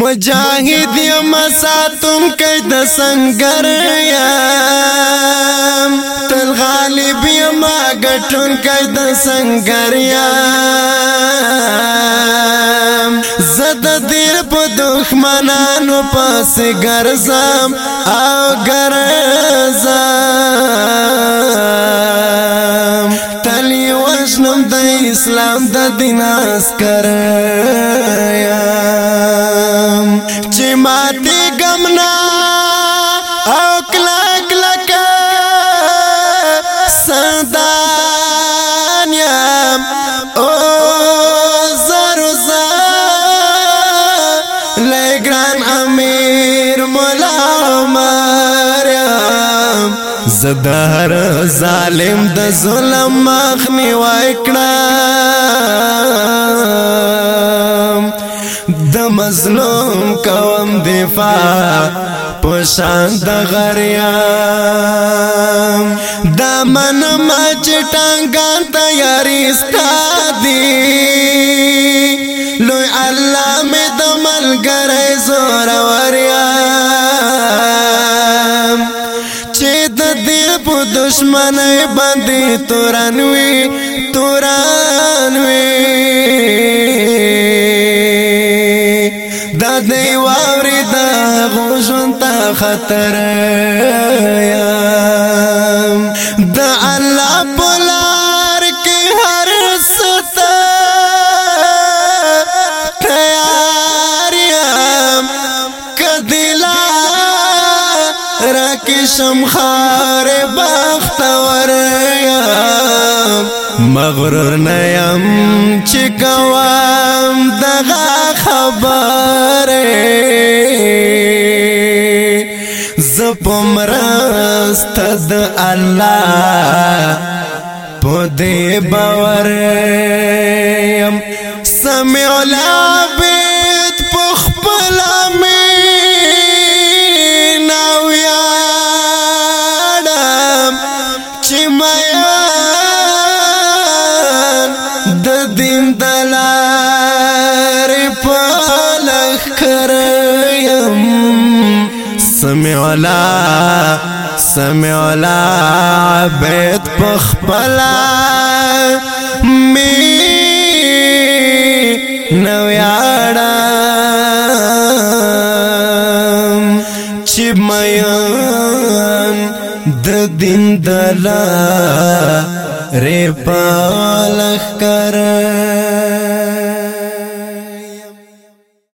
مجاهد یم ساتم کای د سنگر یم تل غالب یم غټون کای د سنگر یم زد دیر په دښمنانو پاس ګرځم او ګرځم تل وشنم د اسلام د دین اسکر لګران امیر مولا مریم زدهر ظالم د ظلم مخنی وکړم د مظلوم کوم دفاع پشان د غریام د من ما چټنګان تیاری ستا دی لوی الله مې د ملګری زوروریا چې د دې په دشمنۍ باندې تورانوي تورانوي دا دی واوري د غوژن ته خطر یم دا را کې شمخار بختور یا مغرور نیم چې کوم دغه خبره زپمرست د الله په دې باور يم سمع الله دین دلار پالخ کریم سمع لا سمع لا عبید پخپلا می نویارم چی میان د دین دلا ری پالخ کرا